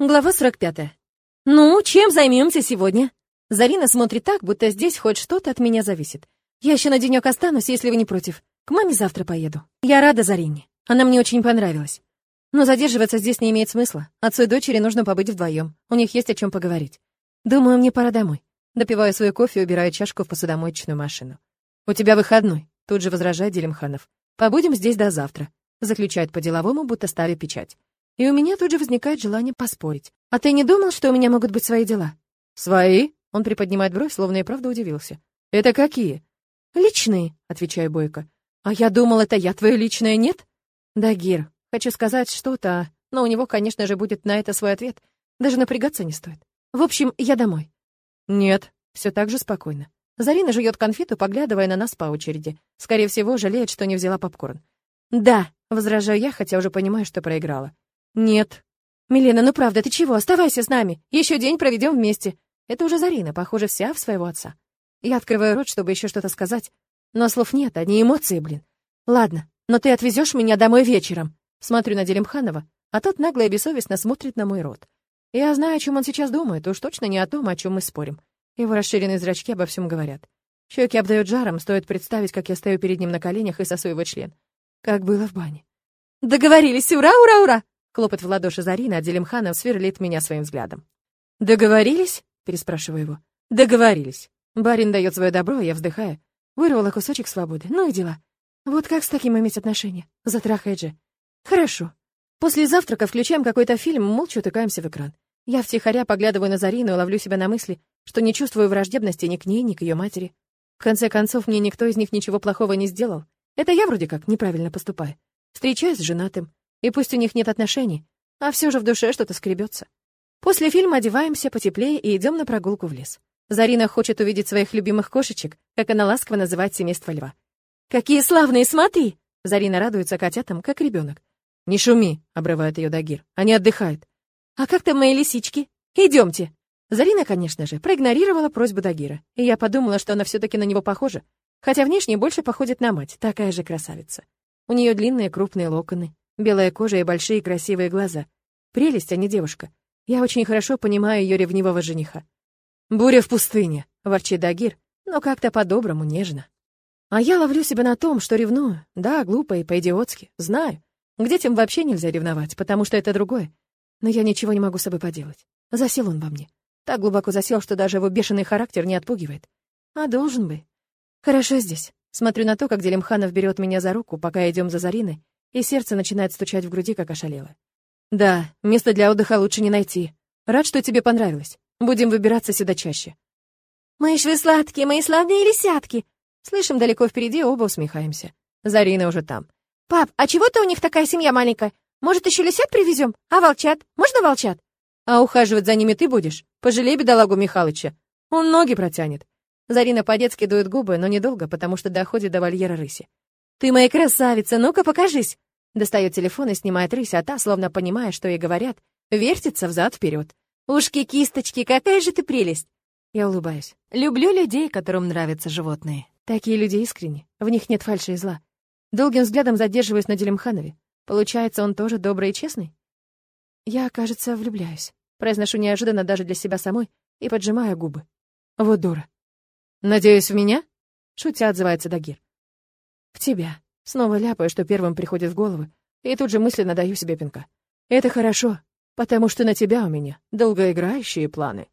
Глава 45. «Ну, чем займемся сегодня?» Зарина смотрит так, будто здесь хоть что-то от меня зависит. Я еще на денек останусь, если вы не против. К маме завтра поеду. Я рада Зарине. Она мне очень понравилась. Но задерживаться здесь не имеет смысла. Отцу и дочери нужно побыть вдвоем. У них есть о чем поговорить. Думаю, мне пора домой. Допиваю свой кофе и убираю чашку в посудомоечную машину. «У тебя выходной», — тут же возражает Делимханов. «Побудем здесь до завтра», — заключает по-деловому, будто ставя печать. И у меня тут же возникает желание поспорить. «А ты не думал, что у меня могут быть свои дела?» «Свои?» — он приподнимает бровь, словно и правда удивился. «Это какие?» «Личные», — отвечаю Бойко. «А я думал, это я твое личное, нет?» «Да, Гир, хочу сказать что-то, но у него, конечно же, будет на это свой ответ. Даже напрягаться не стоит. В общем, я домой». «Нет», все так же спокойно. Зарина жует конфету, поглядывая на нас по очереди. Скорее всего, жалеет, что не взяла попкорн. «Да», — возражаю я, хотя уже понимаю, что проиграла. «Нет». «Милена, ну правда, ты чего? Оставайся с нами. Еще день проведем вместе». Это уже Зарина, похоже, вся в своего отца. Я открываю рот, чтобы еще что-то сказать, но слов нет, одни эмоции, блин. «Ладно, но ты отвезешь меня домой вечером». Смотрю на Делимханова, а тот нагло и бессовестно смотрит на мой рот. Я знаю, о чем он сейчас думает, уж точно не о том, о чем мы спорим. Его расширенные зрачки обо всем говорят. Щеки обдают жаром, стоит представить, как я стою перед ним на коленях и сосу его член. Как было в бане. «Договорились! Ура, ура, ура!» Хлопает в ладоши Зарина, а Делимханов сверлит меня своим взглядом. «Договорились?» — переспрашиваю его. «Договорились». Барин дает свое добро, я вздыхаю. Вырвала кусочек свободы. Ну и дела. Вот как с таким иметь отношения? Затрахает же. Хорошо. После завтрака включаем какой-то фильм, молча утыкаемся в экран. Я втихаря поглядываю на Зарину и ловлю себя на мысли, что не чувствую враждебности ни к ней, ни к ее матери. В конце концов, мне никто из них ничего плохого не сделал. Это я вроде как неправильно поступаю. Встречаюсь с женатым, и пусть у них нет отношений, а все же в душе что-то скребется. После фильма одеваемся потеплее и идем на прогулку в лес. Зарина хочет увидеть своих любимых кошечек, как она ласково называет семейство льва. «Какие славные, смотри!» Зарина радуется котятам, как ребенок. «Не шуми!» — обрывает ее Дагир. «Они отдыхают». «А как там мои лисички? Идемте!» Зарина, конечно же, проигнорировала просьбу Дагира, и я подумала, что она все таки на него похожа, хотя внешне больше походит на мать, такая же красавица. У нее длинные крупные локоны, Белая кожа и большие красивые глаза. Прелесть, а не девушка. Я очень хорошо понимаю ее ревнивого жениха. «Буря в пустыне», — ворчит Дагир, но как-то по-доброму, нежно. А я ловлю себя на том, что ревную. Да, глупо и по-идиотски, знаю. К детям вообще нельзя ревновать, потому что это другое. Но я ничего не могу с собой поделать. Засел он во мне. Так глубоко засел, что даже его бешеный характер не отпугивает. А должен бы. Хорошо здесь. Смотрю на то, как Делимханов берет меня за руку, пока идем за Зариной, и сердце начинает стучать в груди, как ошалело. «Да, место для отдыха лучше не найти. Рад, что тебе понравилось. Будем выбираться сюда чаще». «Мои швы сладкие, мои славные лисятки!» Слышим далеко впереди, оба усмехаемся. Зарина уже там. «Пап, а чего-то у них такая семья маленькая? Может, еще лисят привезем? А волчат? Можно волчат?» «А ухаживать за ними ты будешь? Пожалей бедолагу Михалыча. Он ноги протянет». Зарина по-детски дует губы, но недолго, потому что доходит до вольера рыси. «Ты моя красавица, ну-ка покажись!» Достает телефон и снимает рысь, а та, словно понимая, что ей говорят, вертится взад-вперед. «Ушки-кисточки, какая же ты прелесть!» Я улыбаюсь. Люблю людей, которым нравятся животные. Такие люди искренни, в них нет фальши и зла. Долгим взглядом задерживаюсь на Делимханове. Получается, он тоже добрый и честный? Я, кажется, влюбляюсь. Произношу неожиданно даже для себя самой и поджимаю губы. Вот дура. «Надеюсь, в меня?» Шутя отзывается Дагир. «В тебя». Снова ляпаю, что первым приходит в голову, и тут же мысленно даю себе пинка. Это хорошо, потому что на тебя у меня долгоиграющие планы.